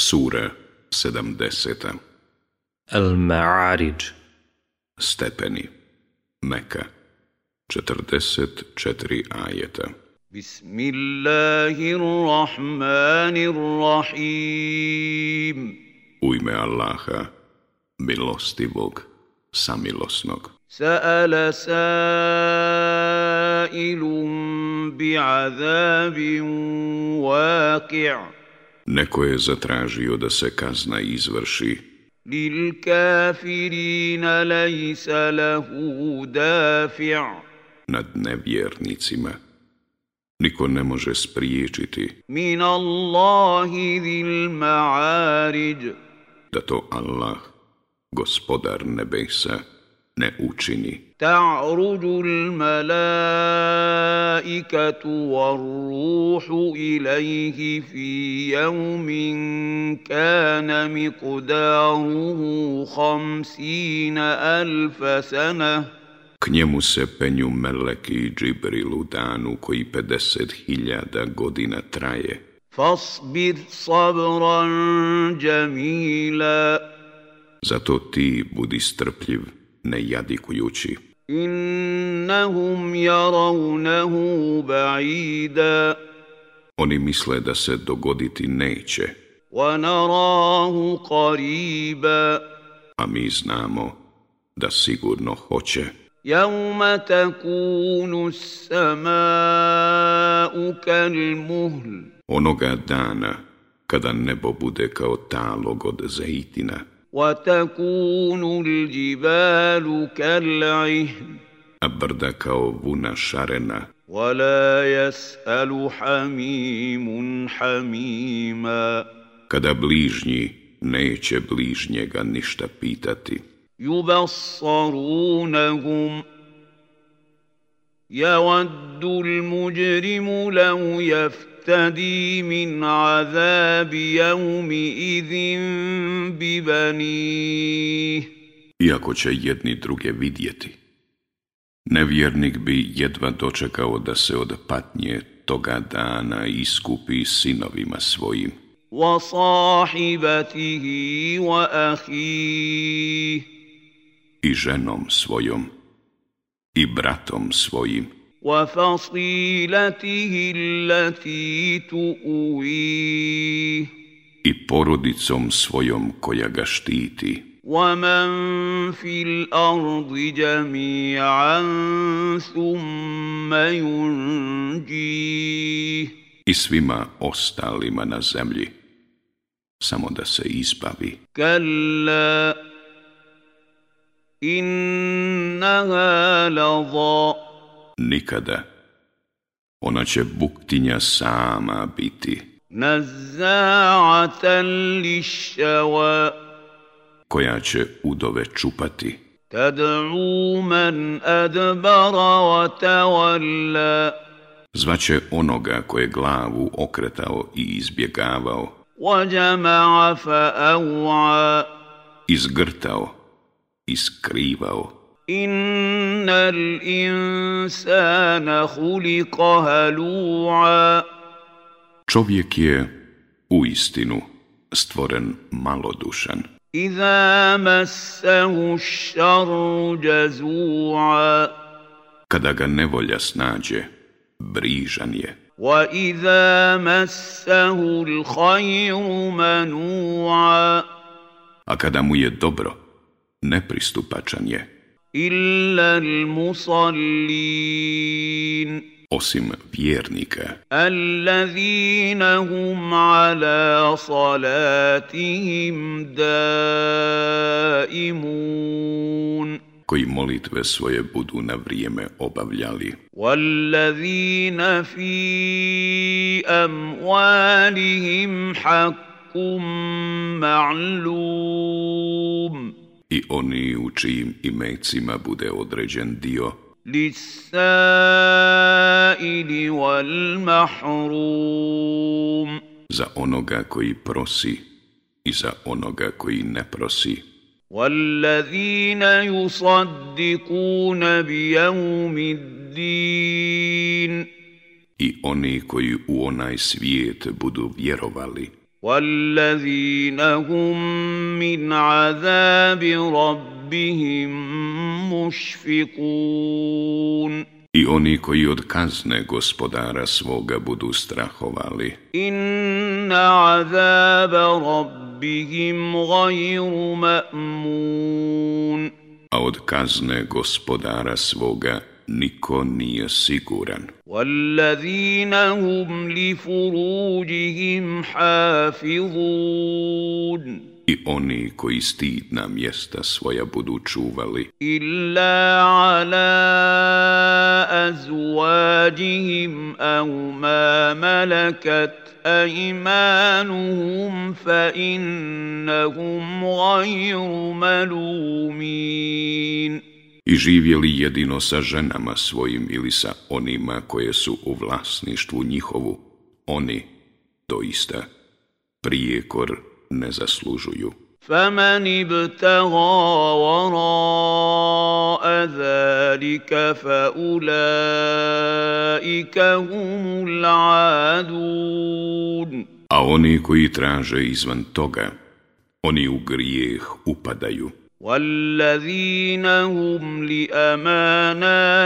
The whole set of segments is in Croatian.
Sura 70. Al-Ma'arij Stepeni Meka 44 ajeta Bismillahirrahmanirrahim U ime Allaha, milostivog, samilosnog. Sa'ala sa'ilun bi'azabin waqi' Neko je zatražio da se kazna izvrši. Lil kafirina lejsa lahu dafi' Nad nevjernicima. Niko ne može spriječiti. Min Allahi dhil ma'ariđ. Da to Allah, gospodar nebesa, ne učini. تعرج الملائكة والروح إليه في يوم كان مقداره خمسين ألف سنة K njemu se penju Meleki i Džibril u danu koji 50.000 godina traje. فاصبر صبرا جميلا Zato ti budi strpljiv, ne jadikujući. Innahum yarawnahu ba'ida. Oni misle da se dogoditi neće, wa narahu qariba. A mi znamo da sigurno hoće. Yawma takunu as-samaa'u kal-muhl. Onoga dana kada nebo bude kao talog od zejtina, وتكون الجبال كالعهن a brda kao vuna šarena, ولا يسأل حميم حميما kada bližnji neće bližnjega ništa pitati. يبصرونهم يود المجرم لو يفتدي من عذاب يومئذ ببنيه Iako će jedni druge vidjeti, nevjernik bi jedva dočekao da se od patnje toga dana iskupi sinovima svojim وصاحبته وأخيه i ženom svojom i bratom svojim وفصيلته التي تؤويه i porodicom svojom koja ga štiti ومن في الأرض جميعا ثم ينجيه i svima ostalima na zemlji, samo da se izbavi. كلا إنها لظى nikada. Ona će buktinja sama biti. Nazza'atan lišava. Koja će udove čupati. Tad'u man adbara wa tawalla. Zvaće onoga koje glavu okretao i izbjegavao. Wa fa'awa. Izgrtao, iskrivao skrivao. إن الإنسان خلق هلوعا Čovjek je u istinu stvoren malodušan. إذا مسه الشر جزوعا Kada ga nevolja snađe, brižan je. وإذا مسه الخير منوعا A kada mu je dobro, nepristupačan je. إلا المصلين. أسم بيرنيك الذين هم على صلاتهم دائمون. Koji molitve svoje budu na vrijeme obavljali. وَالَّذِينَ فِي أَمْوَالِهِمْ حَقٌّ مَعْلُومٌ. I oni u čijim imecima bude određen dio, للسائل والمحروم za onoga koji prosi i za onoga koji ne prosi. والذين يصدقون بيوم الدين I oni koji u onaj svijet budu vjerovali, والذين هم من عذاب ربهم مشفقون I oni koji od kazne gospodara svoga budu strahovali. إن عذاب ربهم غير مأمون A od kazne gospodara svoga niko nije siguran. وَالَّذِينَ هُمْ لِفُرُوجِهِمْ حَافِظُونَ i oni koji stidna mjesta svoja budu čuvali. Illa ala azvađihim au ma malakat aimanuhum fa innahum gajru malumin. i živjeli jedino sa ženama svojim ili sa onima koje su u vlasništvu njihovu, oni doista prijekor ne zaslužuju. فمن ابتغى وراء ذلك فأولئك هم العادون A oni koji traže izvan toga, oni u grijeh upadaju. والذين هم لأماناتهم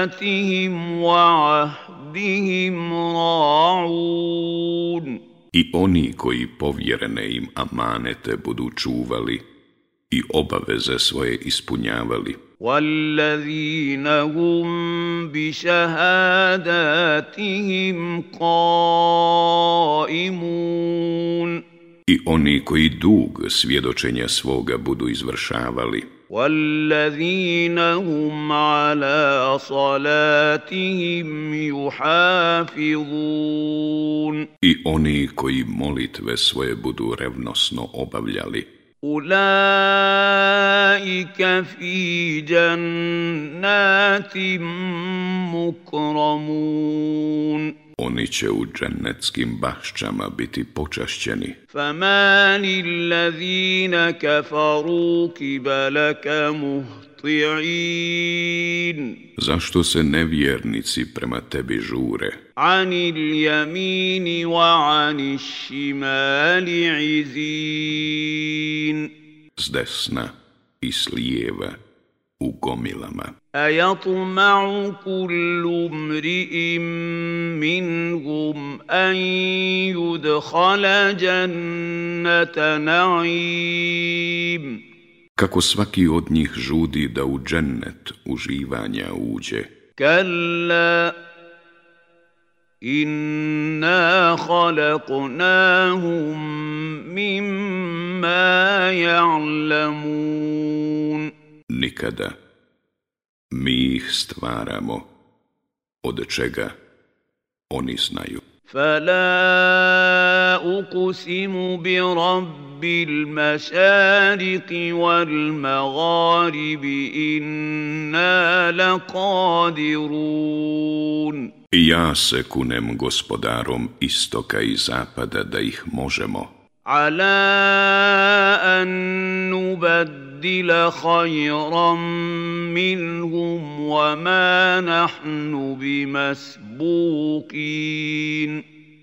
وعهدهم راعون I oni koji povjerene im amanete budu čuvali i obaveze svoje ispunjavali. والذين هم بشهاداتهم قائمون I oni koji dug svjedočenja svoga budu izvršavali. والذين هم على صلاتهم يحافظون I oni koji molitve svoje budu revnosno obavljali. أولئك في جنات مكرمون oni će u džennetskim bahšćama biti počašćeni. Famani allazina kafaru kibalaka muhti'in. Zašto se nevjernici prema tebi žure? Anil jamini wa anil šimali izin. S desna i s lijeva u gomilama. أيطمع كل امرئ منهم أن يدخل جنة نعيم Kako svaki od njih žudi da u džennet uživanja uđe. كلا إنا خلقناهم مما يعلمون Nikada. Mi ih stvaramo. Od čega oni znaju. فلا أقسم برب المشارق والمغارب إنا لقادرون I ja se kunem gospodarom istoka i zapada da ih možemo. على أن نبدل خيرا منهم وما نحن بمسبوقين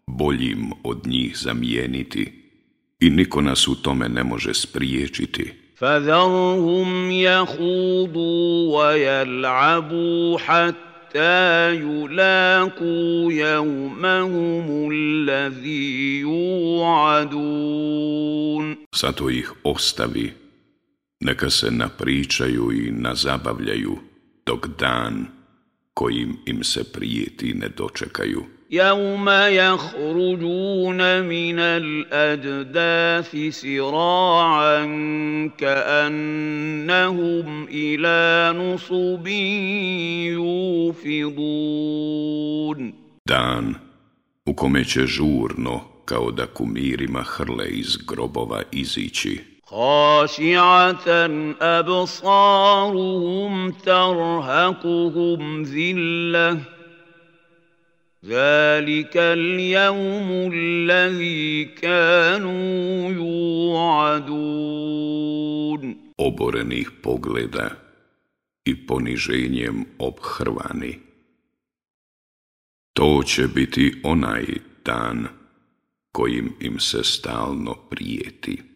Boljim od njih zamijeniti. I niko nas u tome ne može spriječiti. فذرهم يخوضوا ويلعبوا حتى يلاقوا يومهم الذي يوعدون Zato ih ostavi. Neka se napričaju i nazabavljaju dok dan kojim im se prijeti ne dočekaju. يوم يخرجون من الأجداث سراعا كأنهم إلى نصب يوفضون Dan u kome će žurno, kao da kumirima hrle iz grobova izići. خاشعة أبصارهم ترهقهم ذلة ذلك اليوم الذي كانوا يوعدون Oborenih pogleda i poniženjem obhrvani. To će biti onaj dan kojim im se stalno prijeti.